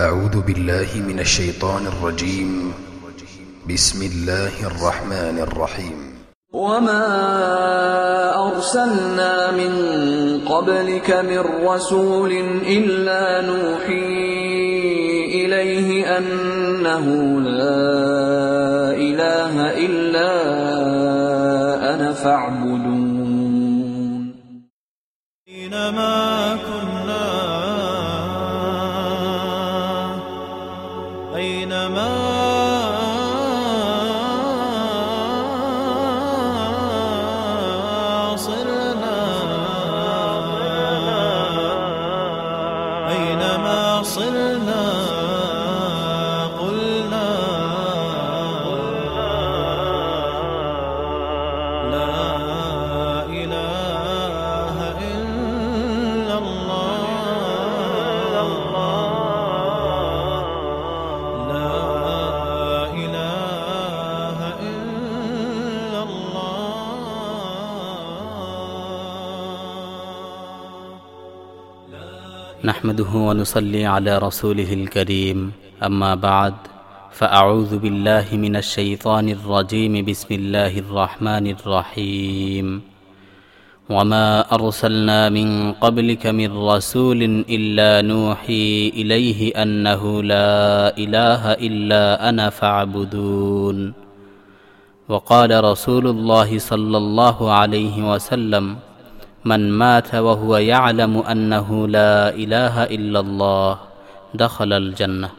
أعوذ بالله من الشيطان الرجيم. بسم الله الرحمن الرحيم. وما أرسلنا من قبلك من رسول إلا نوحي إليه أنه لا إله إلا أنا فاعبدون. نحمده ونصلي على رسوله الكريم. أما بعد فأعوذ بالله من الشيطان الرجيم. بسم الله الرحمن الرحيم. وما أرسلنا من قبلك من رسول إلا نوحي إليه أنه لا إله إلا أنا فاعبدون. وقال رسول الله صلى الله عليه وسلم من مات وهو يعلم أنه لا إله إلا الله دخل الجنة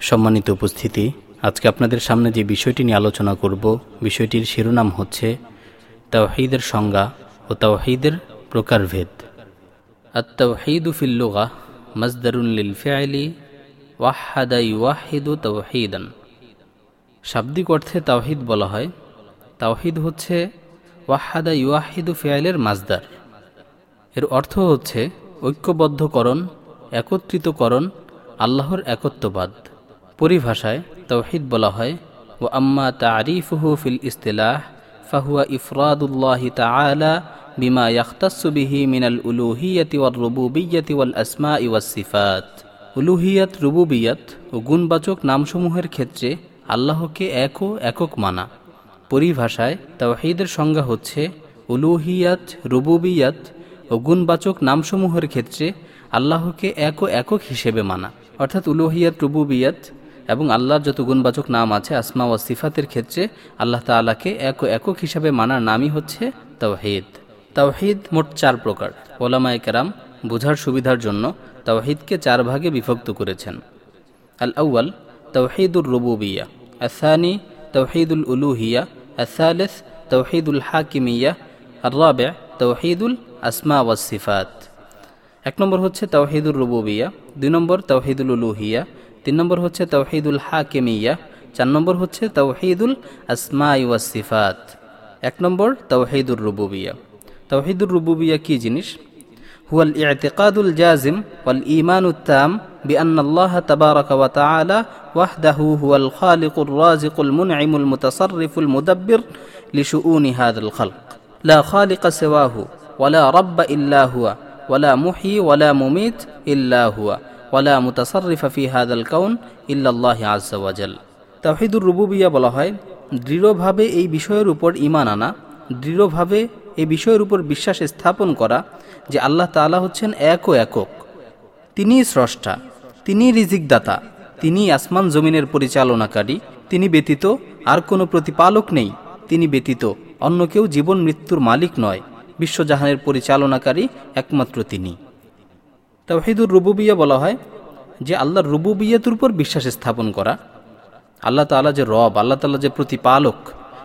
সম্মানিত উপস্থিতি আজকে আপনাদের সামনে যে বিষয়টি নিয়ে আলোচনা করব বিষয়টির শিরোনাম হচ্ছে তাওহীদের সংজ্ঞা ও তাওহীদের প্রকারভেদ التوحيد في اللغة مصدر للفعل وحد يوحد توحيدا শাব্দিক অর্থে তাওহিদ বলা হয় তাওহিদ হচ্ছে ওয়াহাদা ইউয়াহিদু ফেয়ালের মাজদার এর অর্থ হচ্ছে ঐক্যবদ্ধকরণ, একত্রিতকরণ, আল্লাহর একত্ববাদ। পরিভাষায় তৌহিদ বলা হয় ও আম্মা তারিফুহু ফিল ইস্তিলাহ, ফাহুয়া ইফরাদুল্লাহ তাআলা বিমা ইয়াখতাসু বিহি মিনাল উলুহিয়াতি ওয়ার রুবুবিয়্যাতি ওয়াল আসমা ওয়াস সিফাত। উলুহিয়াত, রুবুবিয়াত ও গুণবাচক নামসমূহের ক্ষেত্রে আল্লাহকে এক ও একক মানা। পরিভাষায় তাওহীদের সংজ্ঞা হচ্ছে, উলুহিয়াত, রুবুবিয়াত ও গুণবাচক নামসমূহের ক্ষেত্রে আল্লাহকে এক ও একক হিসেবে মানা। অর্থাৎ উলুহিয়াত, রুবুবিয়াত এবং আল্লাহর যত গুণবাচক নাম আছে, আসমা ও সিফাতের ক্ষেত্রে আল্লাহ তালাকে এক ও একক হিসাবে মানার নামই হচ্ছে তাওহিদ। তাওহিদ মোট চার প্রকার। ওলামায় কেরাম বোঝার সুবিধার জন্য তাওহিদকে চার ভাগে বিভক্ত করেছেন। আল আউ্য়াল তাওহিদুর রুবুবিয়া। আসানি তাওহিদুল উলুহিয়া। আসালেস তাওহিদুল হাকিমিয়া। আর الرابع توحيد الأسماء والصفات এক নম্বর হচ্ছে তাওহিদুল রুবুবিয়া দুই নম্বর তাওহিদুল উলুহিয়া তিন নম্বর হচ্ছে তাওহিদুল হাকিমিয়া চার নম্বর হচ্ছে তাওহিদুল আসমা ওয়াসিফাত এক নম্বর তাওহিদুর রুবুবিয়া তাওহিদুর রুবুবিয়া কি জিনিস هو الاعتقاد الجازم والإيمان التام بأن الله تبارك وتعالى وحده هو الخالق الرازق المنعم المتصرف المدبر لشؤون هذا الخلق লা খালিকা সেওয়াহু ওয়ালা রব্বা ইল্লাহুয়া ওয়ালা মুহি ওয়ালা মুমিত ইল্লাহুয়া ওয়ালা মুতাসরিফা ফি হাদাল কাউন ইল্লাল্লাহ আজাল তাহিদুর রুবুবিয়া বলা হয়, দৃঢ়ভাবে এই বিষয়ের উপর ইমান আনা, দৃঢ়ভাবে এই বিষয়ের উপর বিশ্বাস স্থাপন করা যে আল্লাহ তালা হচ্ছেন এক ও একক। তিনি স্রষ্টা তিনি রিজিকদাতা তিনি আসমান জমিনের পরিচালনাকারী, তিনি ব্যতীত আর কোনো প্রতিপালক নেই, তিনি ব্যতীত অন্য কেউ জীবন মৃত্যুর মালিক নয়, বিশ্বজাহানের পরিচালনাকারী একমাত্র তিনি। তাওহিদুর রুবুবিয়া বলা হয় যে আল্লাহর রুবুবিয়াতের উপর বিশ্বাস স্থাপন করা। আল্লাহ তাআলা যে রব, আল্লাহ তাআলা যে প্রতিপালক,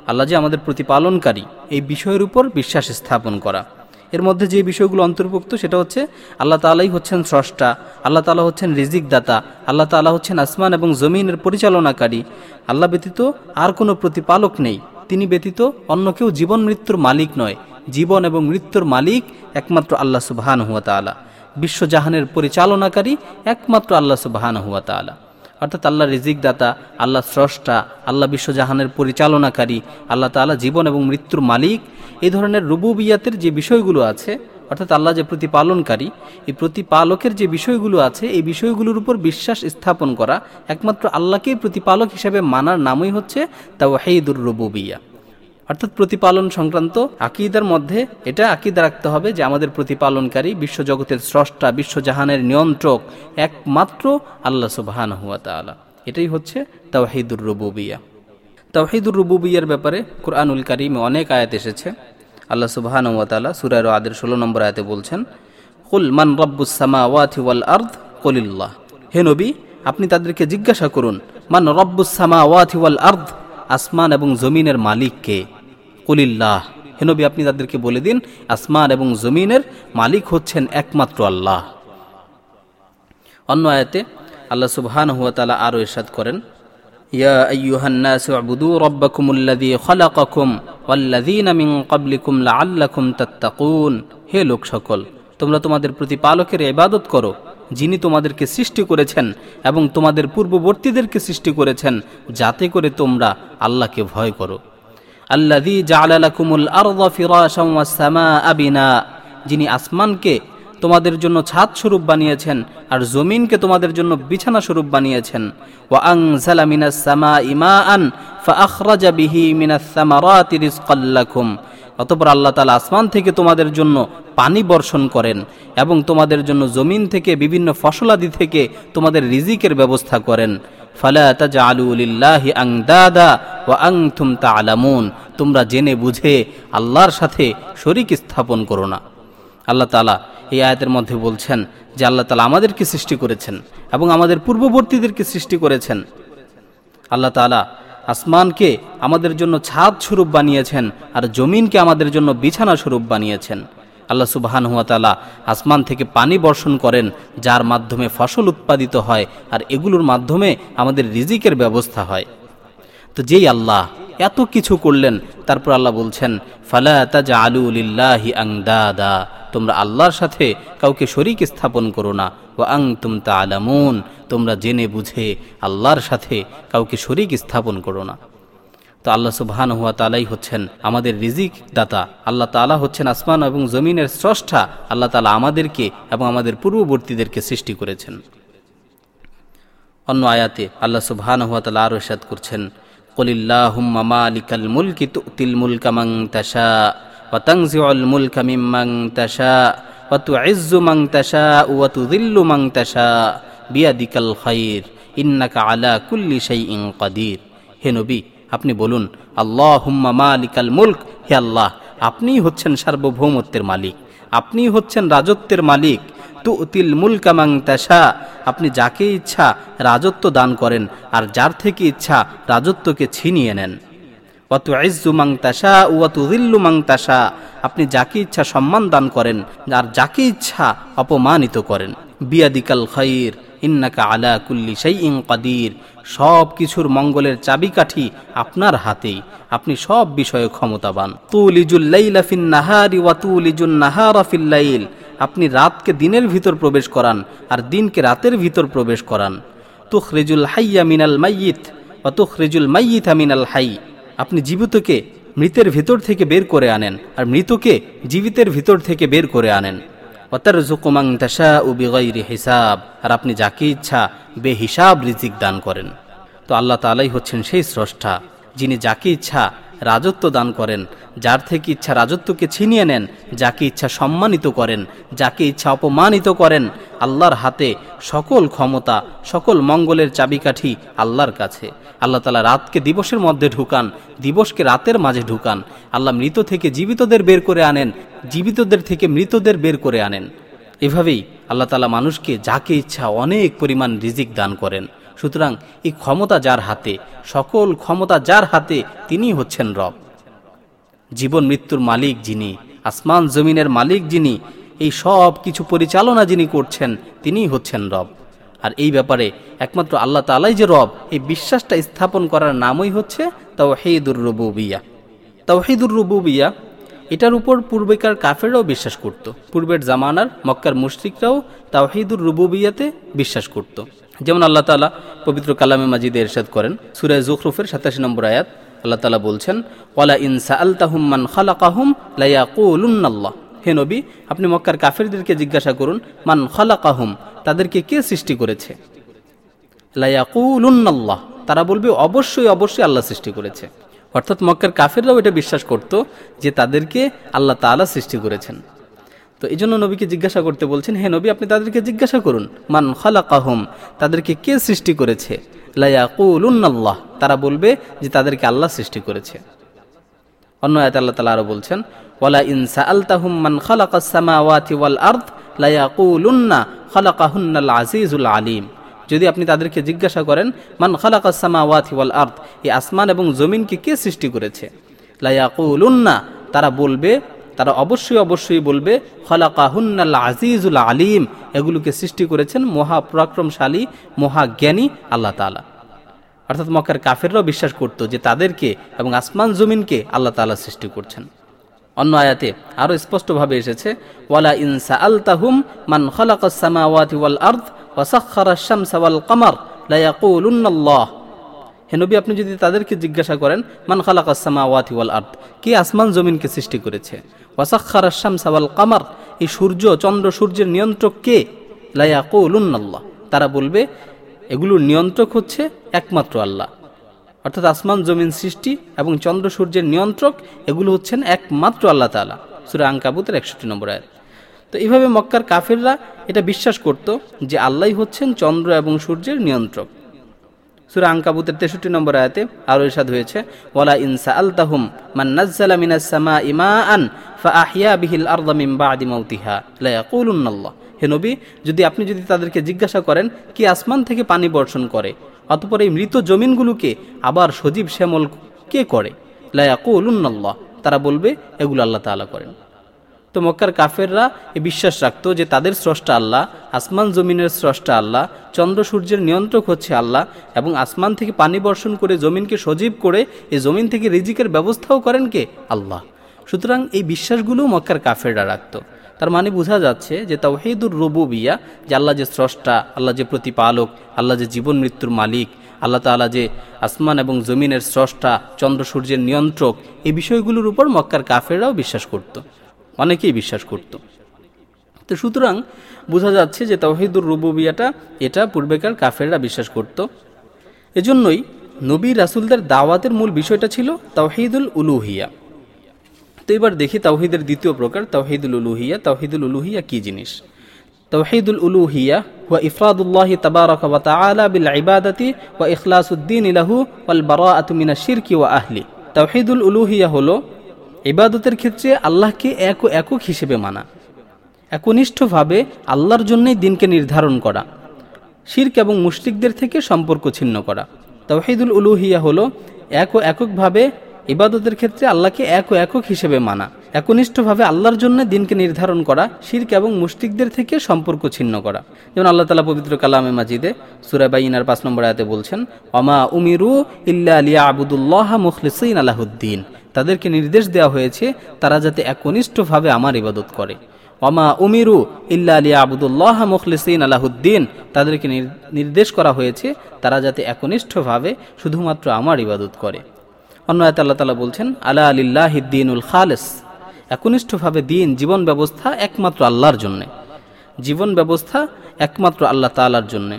আল্লাহ যে আমাদের প্রতিপালনকারী, এই বিষয়ের উপর বিশ্বাস স্থাপন করা। এর মধ্যে যে বিষয়গুলো অন্তর্ভুক্ত সেটা হচ্ছে আল্লাহ তালাই হচ্ছেন স্রষ্টা, আল্লাহ তালা হচ্ছেন রিজিক দাতা আল্লাহ তালা হচ্ছেন আসমান এবং জমিনের পরিচালনাকারী। আল্লাহ ব্যতীত আর কোনো প্রতিপালক নেই। তিনি ব্যতীত অন্য কেউ জীবন মৃত্যুর মালিক নয়। জীবন এবং মৃত্যুর মালিক একমাত্র আল্লাহ সুবাহান হুয়া তালা বিশ্বজাহানের পরিচালনাকারী একমাত্র আল্লাহ সুবাহান হুয়া তালা অর্থাৎ আল্লাহ রিজিক দাতা আল্লাহ স্রষ্টা, আল্লাহ বিশ্বজাহানের পরিচালনাকারী, আল্লাহ তালা জীবন এবং মৃত্যুর মালিক। এই ধরনের রুবু বিয়াতের যে বিষয়গুলো আছে অর্থাৎ আল্লাহ যে প্রতিপালনকারী, এই প্রতিপালকের যে বিষয়গুলো আছে, এই বিষয়গুলোর উপর বিশ্বাস স্থাপন করা একমাত্র আল্লাহকেই প্রতিপালক হিসেবে মানার নামই হচ্ছে তাও হেইদুর রবুবিয়া। অর্থাৎ প্রতিপালন সংক্রান্ত আকিদার মধ্যে এটা আকিদা রাখতে হবে যে আমাদের প্রতিপালনকারী বিশ্বজগতের স্রষ্টা, বিশ্বজাহানের নিয়ন্ত্রক একমাত্র আল্লাহ সুবাহান হুয়া তালা এটাই হচ্ছে তাওহিদুর রবুবিয়া। তাওহিদুর রুবুবিয়ার ব্যাপারে কোরআনুল কারিমে অনেক আয়াত এসেছে। আল্লাহ সুবাহান হুয়া তালা সুরার আদের ষোলো নম্বর আয়াতে বলছেন, কুল মান রব্বুস সামা ওয়াথি ওয়াল আর্দ কলিল্লাহ। হে নবী, আপনি তাদেরকে জিজ্ঞাসা করুন, মান রব্বুস সামা ওয়াথি ওয়াল আর্দ, আসমান এবং জমিনের মালিক কে? কুলিল্লাহ। হেনবি আপনি তাদেরকে বলে দিন, আসমান এবং জমিনের মালিক হচ্ছেন একমাত্র আল্লাহ। অন্য আয়াতে আল্লাহ সুবহান হুয়া তালা আরও ইরশাদ করেন ইয়া আইয়ুহান নাস উবুদু রাব্বাকুমুল্লাযী খালাকাকুম ওয়াল্লাযীনা মিন ক্বাবলিকুম লাআল্লাকুম তাত্তাকুন। হে লোক সকল, তোমরা তোমাদের প্রতিপালকের ইবাদত করো, যিনি তোমাদেরকে সৃষ্টি করেছেন এবং তোমাদের পূর্ববর্তীদেরকে সৃষ্টি করেছেন, যাতে করে তোমরা আল্লাহকে ভয় করো। আল্লাযী জাআলা লাকুমুল আরদা ফিরাশাম ওয়াস সামাআ বিনা, যিনি আসমানকে তোমাদের জন্য ছাদ স্বরূপ বানিয়েছেন আর জমিনকে তোমাদের জন্য বিছানা স্বরূপ বানিয়েছেন। ওয়া আনজালা মিনাস সামাই মাআন ফাআখরাজা বিহি মিনাস সামারাতি রিজকাল লাকুম। অতঃপর আল্লাহ তালা আসমান থেকে তোমাদের জন্য পানি বর্ষণ করেন এবং তোমাদের জন্য জমিন থেকে বিভিন্ন ফসলাদি থেকে তোমাদের রিজিকের ব্যবস্থা করেন। তোমরা জেনে বুঝে আল্লাহর সাথে শরিক স্থাপন করো না। আল্লাহ তালা এই আয়াতের মধ্যে বলছেন যে আল্লাহ তালা আমাদেরকে সৃষ্টি করেছেন এবং আমাদের পূর্ববর্তীদেরকে সৃষ্টি করেছেন। আল্লাহ তালা আসমানকে আমাদের জন্য ছাদ স্বরূপ বানিয়েছেন আর জমিনকে আমাদের জন্য বিছানা স্বরূপ বানিয়েছেন। আল্লাহ সুবাহান হুয়া তালা আসমান থেকে পানি বর্ষণ করেন, যার মাধ্যমে ফসল উৎপাদিত হয় আর এগুলোর মাধ্যমে আমাদের রিজিকের ব্যবস্থা হয়। তো যেই আল্লাহ এত কিছু করলেন, তারপর আল্লাহ বলছেন, ফালা তাজা আলু আংদাদা তোমরা আল্লাহর সাথে কাউকে শরিক স্থাপন করো না। ও আং তুম তা আলামুন তোমরা জেনে বুঝে আল্লাহর সাথে কাউকে শরিক স্থাপন করো না। তো আল্লাহ সুবহান হুয়া তালাই হচ্ছেন আমাদের রিজিক দাতা। আল্লাহ তালা হচ্ছেন আসমান এবং জমিনের স্রষ্টা। আল্লাহ তালা আমাদেরকে এবং আমাদের পূর্ববর্তীদেরকে সৃষ্টি করেছেন। অন্য আয়াতে আল্লাহ সুবহান হুয়া তালা আরও সাদ করছেন, কলিল্লাহুম্মা মালিকাল মুলকি তুতিল মুলকা মান তাশা। ওয়া তানজিউল মুলকা মিম্মান তাশা ওয়া তুইজ্জু মান তাশা ওয়া তুযিল্লু মান তাশা বিয়াদিকাল খাইর ইন্নাকা আলা কুল্লি শাইইন কাদির আপনি বলুন, আল্লাহুম্মা মালিকাল মুলক, হে আল্লাহ, আপনিই হচ্ছেন সার্বভৌমত্বের মালিক, আপনিই হচ্ছেন রাজত্বের মালিক তু উতিল মুলকামাং তাশা, আপনি যাকে ইচ্ছা রাজত্ব দান করেন, আর যার থেকে ইচ্ছা রাজত্বকে ছিনিয়ে নেন। আপনি যাকে ইচ্ছা সম্মান দান করেন, আর যাকে ইচ্ছা অপমানিত করেন। বিয়াদিকাল খৈর ইন্নাকা আলা কুল্লি শাইইন কাদির। সব কিছুর মঙ্গলের চাবিকাঠি আপনার হাতেই। আপনি সব বিষয়ে ক্ষমতাবান। তুলিজুল লাইলা ফিন নাহারি ওয়া তুলিজুন নাহারা ফিল লাইল। আপনি রাতকে দিনের ভিতর প্রবেশ করান, আর দিনকে রাতের ভিতর প্রবেশ করান। তুখরিজুল হাইয়া মিনাল মাইয়িত, ওয়া তুখরিজুল মাইয়িতা মিনাল হাই। আপনি জীবিতকে মৃতের ভিতর থেকে বের করে আনেন, আর মৃতকে জীবিতের ভিতর থেকে বের করে আনেন। হিসাব, আর আপনি যাকে ইচ্ছা বেহিসাব রিজিক দান করেন। তো আল্লাহ তালাই হচ্ছেন সেই স্রষ্টা, যিনি যাকে ইচ্ছা রাজত্ব দান করেন। যার থেকে ইচ্ছা রাজত্বকে ছিনিয়ে নেন, যাকে ইচ্ছা সম্মানিত করেন, যাকে ইচ্ছা অপমানিত করেন, আল্লাহর হাতে সকল ক্ষমতা, সকল মঙ্গলের চাবিকাঠি আল্লাহর কাছে। আল্লাহ তালা রাতকে দিবসের মধ্যে ঢুকান, দিবসকে রাতের মাঝে ঢুকান। আল্লাহ মৃত থেকে জীবিতদের বের করে আনেন, জীবিতদের থেকে মৃতদের বের করে আনেন। এভাবেই আল্লাহ তালা মানুষকে যাকে ইচ্ছা অনেক পরিমাণ রিজিক দান করেন। সুতরাং এই ক্ষমতা যার হাতে, সকল ক্ষমতা যার হাতে তিনি হচ্ছেন রব। জীবন মৃত্যুর মালিক যিনি, আসমান জমিনের মালিক যিনি, এই সব কিছু পরিচালনা যিনি করছেন, তিনিই হচ্ছেন রব। আর এই ব্যাপারে একমাত্র আল্লাহ তালাই যে রব, এই বিশ্বাসটা স্থাপন করার নামই হচ্ছে তাওহিদুর রবুবিয়া। তাওহিদুর রবুবিয়া এটার উপর পূর্বেকার কাফেররাও বিশ্বাস করত, পূর্বের জামানার মক্কার মুশরিকরাও তাওহিদুর রুবুবিয়াতে বিশ্বাস করত। যেমন আল্লাহ তালা পবিত্র কালামে মাজিদে এরশাদ করেন সুরায় জুখরুফের সাতাশি নম্বর আয়াত, আল্লাহ তালা বলছেন, ওয়ালা ইনসা আলতাহুম্মান খালাকাহুম লাইয়াকুলুন্নাল্লাহ হে নবী, আপনি মক্কার কাফেরদেরকে জিজ্ঞাসা করুন, মান খালাকাহুম? তাদেরকে কে সৃষ্টি করেছে? লায়াকুলুন্নাল্লাহ। তারা বলবে, অবশ্যই অবশ্যই আল্লাহ সৃষ্টি করেছে। অর্থাৎ মক্কার কাফেররাও এটা বিশ্বাস করত যে তাদেরকে আল্লাহ তাআলা সৃষ্টি করেছেন। তো এই জন্য নবীকে জিজ্ঞাসা করতে বলছেন, হে নবী, আপনি তাদেরকে জিজ্ঞাসা করুন, মান খালাকাহুম, তাদেরকে কে সৃষ্টি করেছে? লায়াকুলুন্নাল্লাহ তারা বলবে যে তাদেরকে আল্লাহ সৃষ্টি করেছে। অন্য আয়াত আল্লাহ তালা আরও বলছেন, ওয়ালা ইনসা আলতাহুম মান খালাকাস সামাওয়াতি ওয়াল আরদ লায়াকুলুন্না খালাকাহুন্নাল আজিজুল আলিম। যদি আপনি তাদেরকে জিজ্ঞাসা করেন, মান খালাকাস সামাওয়াতি ওয়াল আরদ, এই আসমান এবং জমিনকে কে সৃষ্টি করেছে? লায়াকুলুন্না তারা বলবে তারা অবশ্যই অবশ্যই বলবে, খালাকাহুন্নাল আজিজুল আলিম। এগুলোকে সৃষ্টি করেছেন মহা মহাপরাক্রমশালী, মহাজ্ঞানী আল্লাহ তাআলা। অর্থাৎ মক্কার কাফেররাও বিশ্বাস করত যে তাদেরকে এবং আসমান জমিনকে আল্লাহ তাআলা সৃষ্টি করছেন। অন্য আয়াতে আরও স্পষ্টভাবে এসেছে, ওয়ালা ইনসা আলতাহুম মান খালাকাস সামাওয়াতি ওয়াল আরদ ওয়া সাখখারাশ শামসা ওয়াল কমার লা ইয়াকুলুন্নাল্লাহ হে নবী, আপনি যদি তাদেরকে জিজ্ঞাসা করেন, মান খালাকাস সামাওয়াতি ওয়াল আরদ? কে আসমান জমিনকে সৃষ্টি করেছে? ওয়া সাখখারাশ শামসা ওয়াল কমার? এই সূর্য, চন্দ্র সূর্যের নিয়ন্ত্রক কে? লা ইয়াকুলুন্নাল্লাহ। তারা বলবে, এগুলোর নিয়ন্ত্রক হচ্ছে একমাত্র আল্লাহ। অর্থাৎ আসমান জমিন সৃষ্টি এবং চন্দ্র সূর্যের নিয়ন্ত্রক, এগুলো হচ্ছেন একমাত্র আল্লাহ তালা সুরা আঙ্কাবুতের একষট্টি নম্বর আয়াত। তো এইভাবে মক্কার কাফেররা এটা বিশ্বাস করত যে আল্লাহ হচ্ছেন চন্দ্র এবং সূর্যের নিয়ন্ত্রক। সুরা আঙ্কাবুতের তেষট্টি নম্বর আয়াতে আরও ইরশাদ হয়েছে, ওয়ালা ইনসা আলতাহুম মান নাজ্জালা মিনাস সামা ইমাআন ফাআহিয়া বিহিল আরদা মিন বাদি মাউতিহা লা ইয়াকুলুন্নাল্লাহ হে নবী, যদি আপনি যদি তাদেরকে জিজ্ঞাসা করেন, কি আসমান থেকে পানি বর্ষণ করে? অতপর এই মৃত জমিনগুলোকে আবার সজীব শ্যামল কে করে? লা ইয়াকুলুন্নাল্লাহ তারা বলবে, এগুলো আল্লাহ তাআলা করেন। তো মক্কার কাফেররা এ বিশ্বাস রাখত যে তাদের স্রষ্টা আল্লাহ, আসমান জমিনের স্রষ্টা আল্লাহ, চন্দ্র সূর্যের নিয়ন্ত্রক হচ্ছে আল্লাহ এবং আসমান থেকে পানি বর্ষণ করে জমিনকে সজীব করে এই জমিন থেকে রিজিকের ব্যবস্থাও করেন কে? আল্লাহ। সুতরাং এই বিশ্বাসগুলো মক্কার কাফেররা রাখত। তার মানে বোঝা যাচ্ছে যে তাও তাওহিদুর রবুবিয়া, যে আল্লাহ যে স্রষ্টা, আল্লাহ যে প্রতিপালক, আল্লাহ যে জীবন মৃত্যুর মালিক, আল্লাহ তাআলা যে আসমান এবং জমিনের স্রষ্টা, চন্দ্র সূর্যের নিয়ন্ত্রক এই বিষয়গুলোর উপর মক্কার কাফেররাও বিশ্বাস করত। অনেকেই বিশ্বাস করত। তো সুতরাং বোঝা যাচ্ছে যে তাওহিদুর রুবুবিয়াটা এটা পূর্বেকার কাফেররা বিশ্বাস করত। এজন্যই নবী রাসুলদের দাওয়াতের মূল বিষয়টা ছিল তাওহিদুল উলুহিয়া। তো এবার দেখি তাওহিদের দ্বিতীয় প্রকার, তাওহিদুল উলুহিয়া তাওহিদুল উলুহিয়া কি জিনিস? তাওহিদুল উলুহিয়া ওয়া ইফরাদুল্লাহি তাবারাকা ওয়া তাআলা বিল ইবাদাতি ওয়া ইখলাসুদ্দিন ইলাহু ওয়াল বারাআতু মিনাশ শিরকি ওয়া আহলি। তাওহিদুল উলুহিয়া হলো ইবাদতের ক্ষেত্রে আল্লাহকে এক ও একক হিসেবে মানা। একনিষ্ঠভাবে আল্লাহর জন্যই দিনকে নির্ধারণ করা, শির্ক এবং মুশরিকদের থেকে সম্পর্ক ছিন্ন করা। তাওহিদুল উলুহিয়া হলো এক ও এককভাবে ইবাদতের ক্ষেত্রে আল্লাহকে এক একক হিসেবে মানা। একনিষ্ঠভাবে আল্লাহর জন্য দিনকে নির্ধারণ করা, শির্ক এবং মুশরিকদের থেকে সম্পর্ক ছিন্ন করা। যেমন আল্লাহ তালা পবিত্র কালামে মাজিদে সুরাবাইনার পাঁচ নম্বর আয়াতে বলছেন অমা উমিরু ইল্লা আলিয়া আবুদুল্লাহ মুখলিসইন আলাহুদ্দিন তাদেরকে নির্দেশ দেওয়া হয়েছে, তারা যাতে একনিষ্ঠভাবে আমার ইবাদত করে। অমা উমিরু ইল্লা আলী আবুদুল্লাহ মুখলিসিন আলাহুদ্দিন, তাদেরকে নির্দেশ করা হয়েছে, তারা যাতে একনিষ্ঠভাবে শুধুমাত্র আমার ইবাদত করে। অন্য আয়ত আল্লাহ তালা বলছেন, আলা আলিল্লাহিদ্দিনুল খালেস। একনিষ্ঠভাবে দিন, জীবন ব্যবস্থা একমাত্র আল্লাহর জন্যে। জীবন ব্যবস্থা একমাত্র আল্লাহ তালার জন্যে।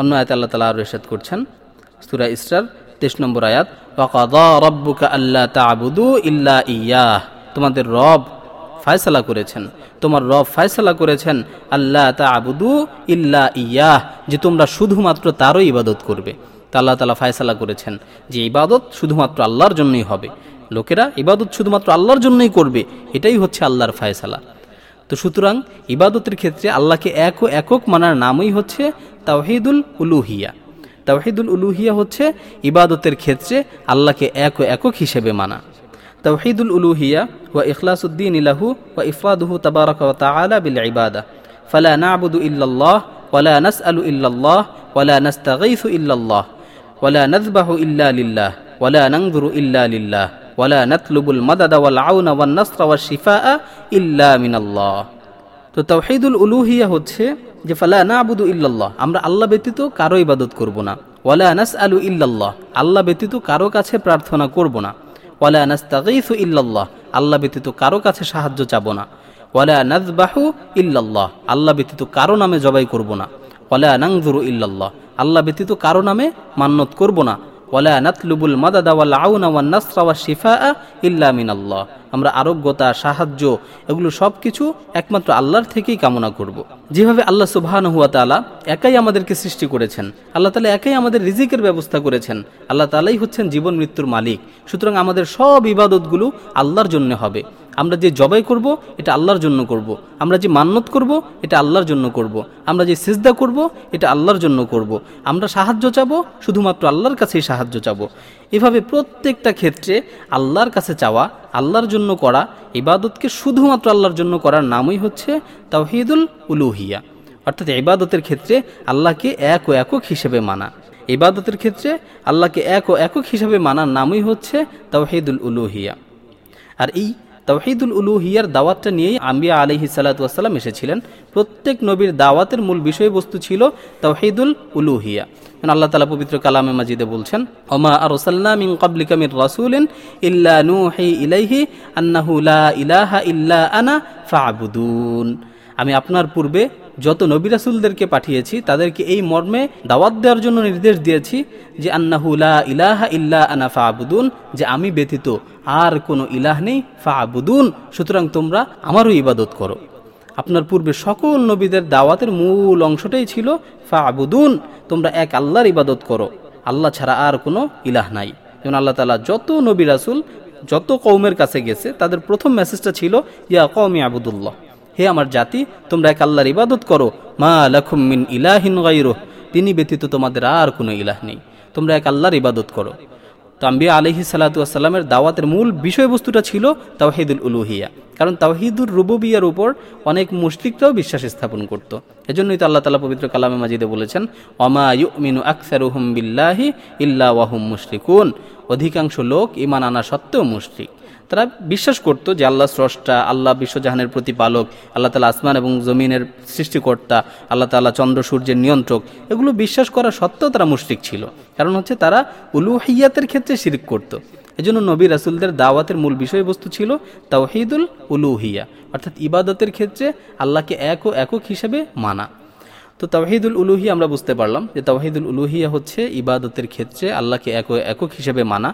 অন্য আয়ত আল্লাহ তালা আরও এসাদ করছেন, সুরা ইসরার তেইশ নম্বর আয়াত, ওয়াকাদা রব্বুকা আল্লাহ তাবুদু ইল্লা ইয়াহ। তোমাদের রব ফায়সালা করেছেন। তোমার রব ফায়সালা করেছেন আল্লাহ তাবুদু ইল্লা ইয়াহ, যে তোমরা শুধুমাত্র তারই ইবাদত করবে। তা আল্লাহ তালা ফায়সালা করেছেন যে ইবাদত শুধুমাত্র আল্লাহর জন্যই হবে। লোকেরা ইবাদত শুধুমাত্র আল্লাহর জন্যই করবে, এটাই হচ্ছে আল্লাহর ফায়সালা। তো সুতরাং ইবাদতের ক্ষেত্রে আল্লাহকে এক ও একক মানার নামই হচ্ছে তাওহিদুল উলুহিয়া। তাওহিদুল উলুহিয়া হচ্ছে ইবাদতের ক্ষেত্রে আল্লাহকে এক ও একক হিসেবে মানা। তাওহিদুল উলুহিয়া ওয়া ইখলাসুদ্দিন ইলাহু ওয়া ইফরাদুহু তাবারাকা ওয়া তাআলা বিল ইবাদা। ফালা না'বুদু ইল্লাল্লাহ ওয়ালা নাসআলু ইল্লাল্লাহ ওয়ালা নাস্তাগীথু ইল্লাল্লাহ ওয়ালা নাযবাহু ইল্লা লিল্লাহ ওয়ালা নানযুরু ইল্লা লিল্লাহ ওয়ালা নাতলুবুল মাদাদা ওয়াল আউনা ওয়ান নাসরা ওয়াশ শিফাআ ইল্লা মিনাল্লাহ। তো তাওহিদুল উলুহিয়া হচ্ছে যে ফালা না আবুদু ইল্লাল্লাহ, আমরা আল্লাহ ব্যতীত কারও ইবাদত করব না। ওয়ালা নাস আলু ইল্লাল্লাহ, আল্লাহ ব্যতীত কারও কাছে প্রার্থনা করব না। ওয়ালা আনাস নাস্তাগীসু ইল্লাল্লাহ, আল্লাহ ব্যতীত কারও কাছে সাহায্য চাব না। ওয়ালা নাজবাহু ইল্লাল্লাহ, আল্লাহ ব্যতীত কারও নামে জবাই করব না। ওয়ালা নাংজুরু ইল্লাল্লাহ, আল্লাহ ব্যতীত কারও নামে মান্যত করব না। ওয়ালা নাতলুবুল মাদাদা ওয়াল আউনা ওয়ান নাসরা শিফা ইল্লা মিনাল্লাহ। আমরা আরোগ্যতা, সাহায্য, এগুলো সব কিছু একমাত্র আল্লাহর থেকেই কামনা করব। যেভাবে আল্লাহ সুবহান হুয়া তালা একাই আমাদেরকে সৃষ্টি করেছেন, আল্লাহ তালা একাই আমাদের রিজিকের ব্যবস্থা করেছেন, আল্লাহ তালাই হচ্ছেন জীবন মৃত্যুর মালিক। সুতরাং আমাদের সব ইবাদতগুলো আল্লাহর জন্য হবে। আমরা যে জবাই করব, এটা আল্লাহর জন্য করব। আমরা যে মান্যত করব, এটা আল্লাহর জন্য করব। আমরা যে সিজদা করব, এটা আল্লাহর জন্য করব। আমরা সাহায্য চাবো, শুধুমাত্র আল্লাহর কাছেই সাহায্য চাবো এভাবে প্রত্যেকটা ক্ষেত্রে আল্লাহর কাছে চাওয়া, আল্লাহর জন্য করা, ইবাদতকে শুধুমাত্র আল্লাহর জন্য করার নামই হচ্ছে তাওহিদুল উলুহিয়া অর্থাৎ ইবাদতের ক্ষেত্রে আল্লাহকে এক ও একক হিসেবে মানা ইবাদতের ক্ষেত্রে আল্লাহকে এক ও একক হিসেবে মানার নামই হচ্ছে তাওহিদুল উলুহিয়া আর এই তাওহিদুল উলুহিয়ার দাওয়াতটা নিয়েই আম্বিয়া আলহি সালাতাম এসেছিলেন। প্রত্যেক নবীর দাওয়াতের মূল বিষয়বস্তু ছিল তাওহিদুল উলুহিয়া। আল্লাহ তালা পবিত্র কালামে মাজিদে বলছেন, ওমা আরসাল্লা মিন ইন মির রাসূলিন ইল্লা হে ইলাইহি আন্নাহু ইলাহা ইল্লা আনা ফা'বুদুন আমি আপনার পূর্বে যত নবী রাসূলদেরকে পাঠিয়েছি, তাদেরকে এই মর্মে দাওয়াত দেওয়ার জন্য নির্দেশ দিয়েছি যে আন্নাহু লা ইলাহা ইল্লা আনা ফা'বুদুন যে আমি ব্যতীত আর কোনো ইলাহ নেই ফা'বুদুন সুতরাং তোমরা আমারও ইবাদত করো। আপনার পূর্বে সকল নবীদের দাওয়াতের মূল অংশটাই ছিল ফা'বুদুন তোমরা এক আল্লাহর ইবাদত করো। আল্লাহ ছাড়া আর কোনো ইলাহ নাই। যেমন আল্লাহ তালা যত নবী রাসুল, যত কৌমের কাছে গেছে, তাদের প্রথম মেসেজটা ছিল, ইয়া কৌমি আবুদুল্লাহ। হে আমার জাতি, তোমরা এক আল্লাহর ইবাদত করো। মা লাখুম মিন ইলাহিন তিনি ব্যতীত তোমাদের আর কোনো ইলাহ নেই। তোমরা এক আল্লাহর ইবাদত করো। তো আম্বিয়া আলহি সাল্লাতামের দাওয়াতের মূল বিষয়বস্তুটা ছিল তাওহিদুল উলুহিয়া। কারণ তাওহিদুর রুবুবিয়ার উপর অনেক মুশরিকরাও বিশ্বাস স্থাপন করত। এজন্যই তো আল্লাহ তালা পবিত্র কালামে মাজিদে বলেছেন অমা ইউমিনু আকসারুহুম বিল্লাহি ইল্লা ওয়াহুম মুশরিকুন। অধিকাংশ লোক ইমান আনা সত্ত্বেও মুশরিক। তারা বিশ্বাস করত যে আল্লাহ স্রষ্টা, আল্লাহ বিশ্বজাহানের প্রতিপালক, আল্লাহ তালা আসমান এবং জমিনের সৃষ্টিকর্তা, আল্লাহ তালা চন্দ্র, সূর্যের নিয়ন্ত্রক। এগুলো বিশ্বাস করা সত্ত্বেও তারা মুশরিক ছিল। কারণ হচ্ছে তারা উলুহিয়াতের ক্ষেত্রে শিরিক করত। এজন্য নবী রাসুলদের দাওয়াতের মূল বিষয়বস্তু ছিল তাওহিদুল উলুহিয়া, অর্থাৎ ইবাদতের ক্ষেত্রে আল্লাহকে এক ও একক হিসেবে মানা। তো তাওহিদুল উলুহিয়া আমরা বুঝতে পারলাম যে তাওহিদুল উলুহিয়া হচ্ছে ইবাদতের ক্ষেত্রে আল্লাহকে এক একক হিসেবে মানা।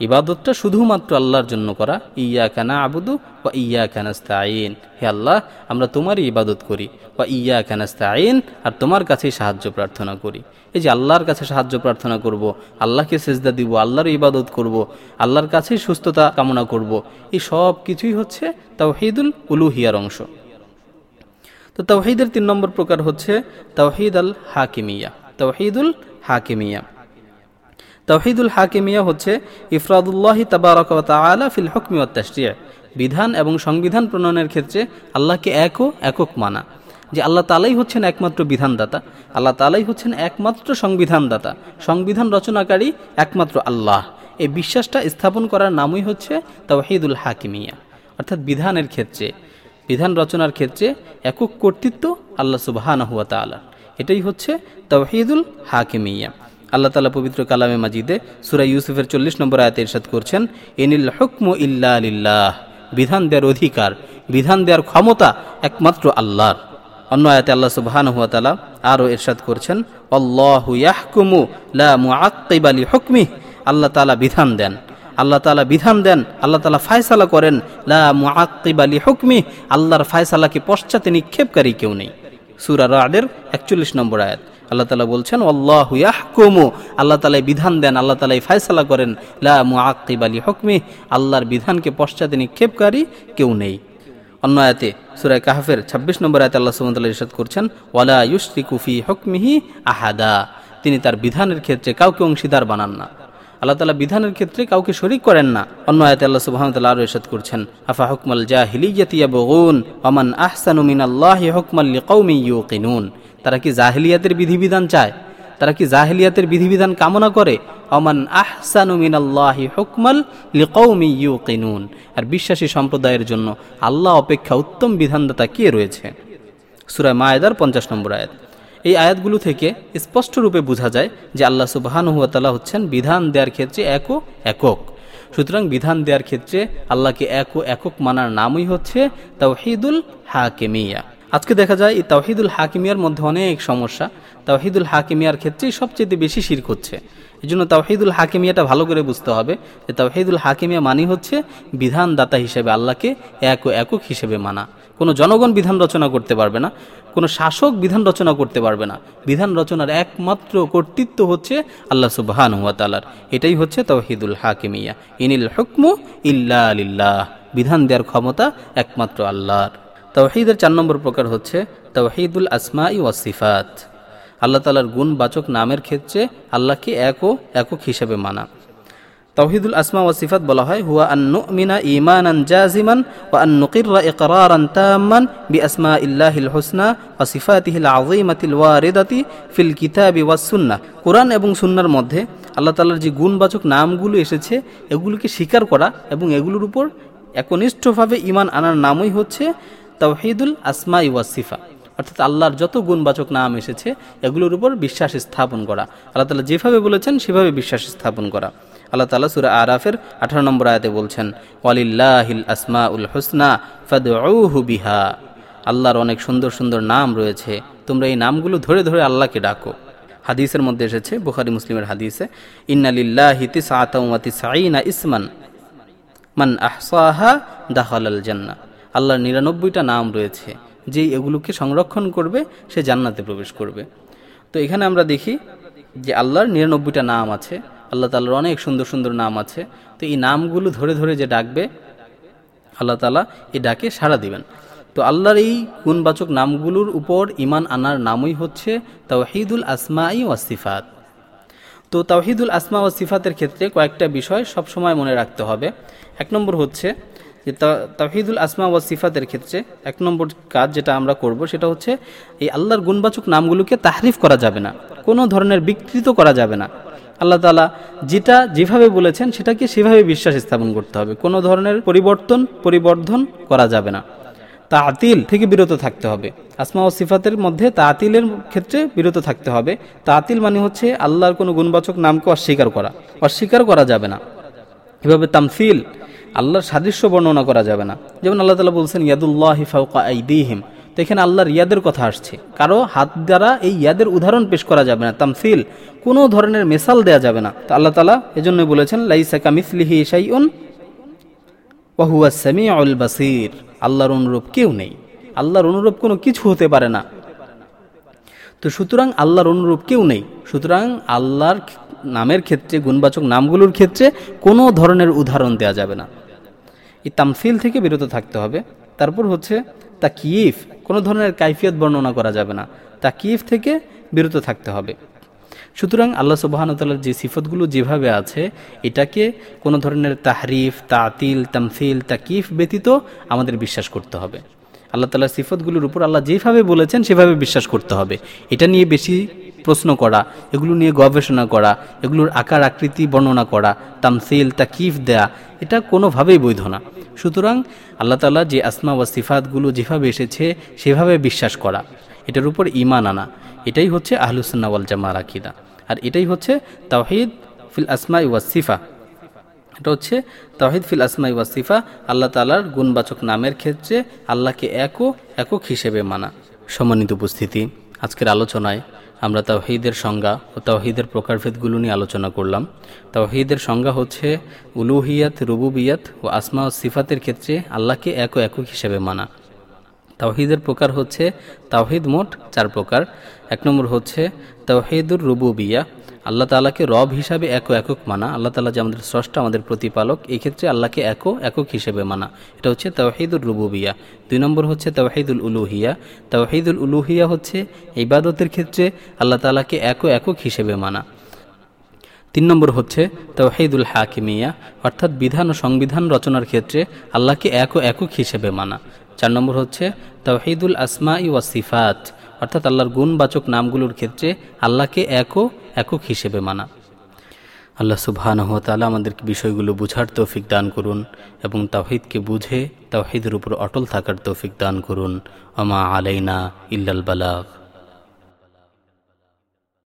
ইবাদতটা শুধুমাত্র আল্লাহর জন্য করা। ইয়া কানা আবুদু বা ইয়া কানাস্তাইন হে আল্লাহ, আমরা তোমারই ইবাদত করি। বা ইয়া কানাস্তাইন আর তোমার কাছেই সাহায্য প্রার্থনা করি। এই যে আল্লাহর কাছে সাহায্য প্রার্থনা করব, আল্লাহকে সেজদা দিব আল্লাহর ইবাদত করব, আল্লাহর কাছেই সুস্থতা কামনা করব, এই সব কিছুই হচ্ছে তাওহিদুল উলুহিয়ার অংশ। তো তাওহিদের তিন নম্বর প্রকার হচ্ছে তাওহিদ আল হাকিমিয়া তাওহিদুল হাকিমিয়া। তাওহিদুল হাকিমিয়া হচ্ছে ইফরাদুল্লাহি তাবারক তাআলা ফিল হুকমি তাশরিয়া। বিধান এবং সংবিধান প্রণয়নের ক্ষেত্রে আল্লাহকে এক ও একক মানা। যে আল্লাহ তালাই হচ্ছেন একমাত্র বিধানদাতা, আল্লাহ তালাই হচ্ছেন একমাত্র সংবিধানদাতা, সংবিধান রচনাকারী একমাত্র আল্লাহ। এই বিশ্বাসটা স্থাপন করার নামই হচ্ছে তাওহিদুল হাকিমিয়া। অর্থাৎ বিধানের ক্ষেত্রে, বিধান রচনার ক্ষেত্রে একক কর্তৃত্ব আল্লাহ সুবাহান হুয়া তালা এটাই হচ্ছে তাওহিদুল হাকিমিয়া। আল্লাহ তালা পবিত্র কালামে মাজিদে সুরা ইউসুফের চল্লিশ নম্বর আয়তে ইরশাদ করছেন এনিল হুকম ইল্লা আলিল্লাহ বিধান দেওয়ার অধিকার, বিধান দেওয়ার ক্ষমতা একমাত্র আল্লাহর। অন্য আয়াতে আল্লাহ সুবহান হুয়া তালা আরও ইরশাদ করছেন অল্লাহু লা হুকমি আল্লাহ তালা বিধান দেন, আল্লাহ তালা বিধান দেন, আল্লাহ তালা ফায়সালা করেন, লা হুকমি আল্লাহর ফায়সালাকে পশ্চাতে নিক্ষেপকারী কেউ নেই। সুরা রাদের একচল্লিশ নম্বর আয়াত আল্লাহ তালা বলছেন, আল্লাহ ইয়াহকুমু। আল্লাহ তালাই বিধান দেন, আল্লাহ তালাই ফায়সালা করেন, লা আলী হকমি আল্লাহর বিধানকে পশ্চাতে নিক্ষেপকারী কেউ নেই। অন্য আয়াতে সুরায় কাহাফের ২৬ নম্বর আয়াতে আল্লাহ সুমতাল্লাহ ইরশাদ করছেন, ওয়ালা ইউশরিকুফি হকমিহি আহাদা। তিনি তার বিধানের ক্ষেত্রে কাউকে অংশীদার বানান না। আল্লাহ তালা বিধানের ক্ষেত্রে কাউকে শরিক করেন না। অন্য আয়তে আল্লাহ সুবাহতাল্লাহ আরও এরশাদ করছেন, আফা হুকমাল জাহিলিয়াতিয়া বগুন ওমান আহসানু মিনাল্লাহ হুকমাল লিকাউমি ইউকিনুন? তারা কি জাহিলিয়াতের বিধিবিধান চায়? তারা কি জাহিলিয়াতের বিধিবিধান কামনা করে? অমান আহসানু মিনাল্লাহি হুকমাল লিকাউমি ইউকিনুন। আর বিশ্বাসী সম্প্রদায়ের জন্য আল্লাহ অপেক্ষা উত্তম বিধানদাতা কে রয়েছে? সুরায় মায়েদার পঞ্চাশ নম্বর আয়াত। এই আয়াতগুলো থেকে স্পষ্টরূপে বোঝা যায় যে আল্লাহ সুবাহানুয়াতালা হচ্ছেন বিধান দেওয়ার ক্ষেত্রে এক একক। সুতরাং বিধান দেওয়ার ক্ষেত্রে আল্লাহকে এক ও একক মানার নামই হচ্ছে তাওহিদুল হাকিমিয়া। আজকে দেখা যায় এই তাওহিদুল হাকিমিয়ার মধ্যে অনেক সমস্যা। তাওহিদুল হাকিমিয়ার ক্ষেত্রেই সবচেয়ে বেশি শির্ক হচ্ছে। এই জন্য তাওহিদুল হাকিমিয়াটা ভালো করে বুঝতে হবে যে তাওহিদুল হাকিমিয়া মানি হচ্ছে বিধানদাতা হিসেবে আল্লাহকে এক ও একক হিসেবে মানা। কোনো জনগণ বিধান রচনা করতে পারবে না, কোনো শাসক বিধান রচনা করতে পারবে না। বিধান রচনার একমাত্র কর্তৃত্ব হচ্ছে আল্লাহ সুবাহান হুয়া তালার এটাই হচ্ছে তৌহিদুল হাকিমিয়া। ইনিল হুকমু ইল্লা বিধান দেওয়ার ক্ষমতা একমাত্র আল্লাহর। তৌহিদের চার নম্বর প্রকার হচ্ছে তৌহিদুল আসমা ই ওয়াসিফাত আল্লাহ তালার গুণবাচক নামের ক্ষেত্রে আল্লাহকে এক ও একক হিসেবে মানা। তৌহিদুল আসমা ওয়া সিফাত বলা হয়, হুয়া আন নুমিনা ঈমানান জাজিমান ওয়া আন নুকিররা ইকরারান তাম্মান বিআসমা ইল্লাহিল হুসনা ওয়া সিফাতিহিল আযীমাতিল ওয়ারিদাতি ফিল কিতাবি ওয়াস সুন্নাহ কোরআন এবং সুন্নাহর মধ্যে আল্লাহ তাআলার যে গুণবাচক নামগুলো এসেছে, এগুলোকে স্বীকার করা এবং এগুলোর উপর একনিষ্ঠভাবে ইমান আনার নামই হচ্ছে তাওহিদুল আসমা ওয়া সিফা। অর্থাৎ আল্লাহর যত গুণবাচক নাম এসেছে, এগুলোর উপর বিশ্বাস স্থাপন করা। আল্লাহ তালা যেভাবে বলেছেন, সেভাবে বিশ্বাস স্থাপন করা। আল্লাহ তালা সুরা আরাফের আঠারো নম্বর আয়াতে বলছেন, ওয়ালিল্লাহিল আসমা উল হোসনা ফাদউ বিহা। আল্লাহর অনেক সুন্দর সুন্দর নাম রয়েছে। তোমরা এই নামগুলো ধরে ধরে আল্লাহকে ডাকো। হাদিসের মধ্যে এসেছে, বুখারি মুসলিমের হাদিসে ইন্নালিল্লাহি তিসআতাওয়াতি সাইনা ইসমান, মান আহসাহা দাখালাল জান্না আল্লাহর নিরানব্বইটা নাম রয়েছে যে এগুলোকে সংরক্ষণ করবে, সে জান্নাতে প্রবেশ করবে। তো এখানে আমরা দেখি যে আল্লাহর নিরানব্বইটা নাম আছে, আল্লাহ তালার অনেক সুন্দর সুন্দর নাম আছে। তো এই নামগুলো ধরে ধরে যে ডাকবে, আল্লাহ তালা এই ডাকে সাড়া দিবেন। তো আল্লাহর এই গুণবাচক নামগুলোর উপর ইমান আনার নামই হচ্ছে তাওহিদুল আসমাই ওয়াসিফাত তো তাওহিদুল আসমা ও সিফাতের ক্ষেত্রে কয়েকটা বিষয় সবসময় মনে রাখতে হবে। এক নম্বর হচ্ছে যে তাহিদুল আসমা ওয়া সিফাতের ক্ষেত্রে এক নম্বর কাজ যেটা আমরা করব সেটা হচ্ছে এই আল্লাহর গুণবাচক নামগুলোকে তাহরিফ করা যাবে না, কোনো ধরনের বিকৃত করা যাবে না। আল্লাহ তালা যেটা যেভাবে বলেছেন সেটাকে সেভাবে বিশ্বাস স্থাপন করতে হবে, কোনো ধরনের পরিবর্তন, পরিবর্ধন করা যাবে না। তা আতিল থেকে বিরত থাকতে হবে, আসমা ও সিফাতের মধ্যে তাতিলের ক্ষেত্রে বিরত থাকতে হবে। তাতিল মানে হচ্ছে আল্লাহর কোনো গুণবাচক নামকে অস্বীকার করা অস্বীকার করা যাবে না। এভাবে তামসিল আল্লাহর সাদৃশ্য বর্ণনা করা যাবে না। যেমন আল্লাহ তালা বলছেন, ইয়াদুল্লাহ ফাউকা আইদিহিম। তো এখানে আল্লাহর ইয়াদের কথা আসছে। কারও হাত দ্বারা এই ইয়াদের উদাহরণ পেশ করা যাবে না। তামসিল, কোনো ধরনের মেসাল দেয়া যাবে না। তো আল্লাহ তালা এজন্য বলেছেন লাইসাকা মিসলিহি শাইউন ওয়াহুয়া সামি আল বাসির। আল্লাহর অনুরূপ কেউ নেই। আল্লাহর অনুরূপ কোনো কিছু হতে পারে না। তো সুতরাং আল্লাহর অনুরূপ কেউ নেই। সুতরাং আল্লাহর নামের ক্ষেত্রে, গুণবাচক নামগুলোর ক্ষেত্রে কোনো ধরনের উদাহরণ দেওয়া যাবে না। এই তামসিল থেকে বিরত থাকতে হবে। তারপর হচ্ছে তা কিফ কোনো ধরনের কাইফিয়ত বর্ণনা করা যাবে না। তা কিফ থেকে বিরত থাকতে হবে। সুতরাং আল্লাহ সুবাহানতাল্লার যে সিফতগুলো যেভাবে আছে, এটাকে কোনো ধরনের তাহরিফ, তাতিল, তামসিল তাকিফ ব্যতীত আমাদের বিশ্বাস করতে হবে। আল্লাহ তালার সিফতগুলোর উপর আল্লাহ যেভাবে বলেছেন, সেভাবে বিশ্বাস করতে হবে। এটা নিয়ে বেশি প্রশ্ন করা, এগুলো নিয়ে গবেষণা করা, এগুলোর আকার, আকৃতি বর্ণনা করা, তামসিল তাকিফ দেয়া, এটা কোনোভাবেই বৈধ না। সুতরাং আল্লাহ তালা যে আসমা ওয়া সিফাতগুলো যেভাবে এসেছে, সেভাবে বিশ্বাস করা। এটার উপর ইমান আনা। এটাই হচ্ছে আহলুসন্না ওয়াল জামার আকিদা। আর এটাই হচ্ছে তাওহিদ ফিল আসমা ওয়াসিফা এটা হচ্ছে তাহিদ ফিল আসমা ওয়াসিফা আল্লাহ তালার গুণবাচক নামের ক্ষেত্রে আল্লাহকে একও একক হিসেবে মানা। সম্মানিত উপস্থিতি, আজকের আলোচনায় আমরা তাওহিদের সংজ্ঞা ও তাওহিদের প্রকারভেদগুলো নিয়ে আলোচনা করলাম। তাওহিদের সংজ্ঞা হচ্ছে উলুহিয়াত, রুবুবিয়াত ও আসমা ও সিফাতের ক্ষেত্রে আল্লাহকে এক ও একক হিসেবে মানা। তাওহিদের প্রকার হচ্ছে তাওহিদ মোট চার প্রকার। এক নম্বর হচ্ছে তাওহিদুর রুবুবিয়া। আল্লাহ তালাকে রব হিসাবে এক একক মানা। আল্লাহ তালা যে আমাদের স্রষ্টা, আমাদের প্রতিপালক, এই ক্ষেত্রে আল্লাহকে এক একক হিসেবে মানা। এটা হচ্ছে তাওহিদুর রুবুবিয়া। দুই নম্বর হচ্ছে তাওহিদুল উলুহিয়া। তাওহিদুল উলুহিয়া হচ্ছে ইবাদতের ক্ষেত্রে আল্লাহ তালাকে এক একক হিসেবে মানা। তিন নম্বর হচ্ছে তাওহিদুল হাকিমিয়া। অর্থাৎ বিধান ও সংবিধান রচনার ক্ষেত্রে আল্লাহকে এক একক হিসেবে মানা। চার নম্বর হচ্ছে তাহিদুল আসমা ওয়া সিফাত, অর্থাৎ আল্লাহর গুণবাচক নামগুলোর ক্ষেত্রে আল্লাহকে একও একক হিসেবে মানা। আল্লাহ সুবহানহ তালা আমাদেরকে বিষয়গুলো বুঝার তৌফিক দান করুন এবং তাহিদকে বুঝে তাহিদের উপর অটল থাকার তৌফিক দান করুন। আমা আলাইনা ইল্লাল বালাগ।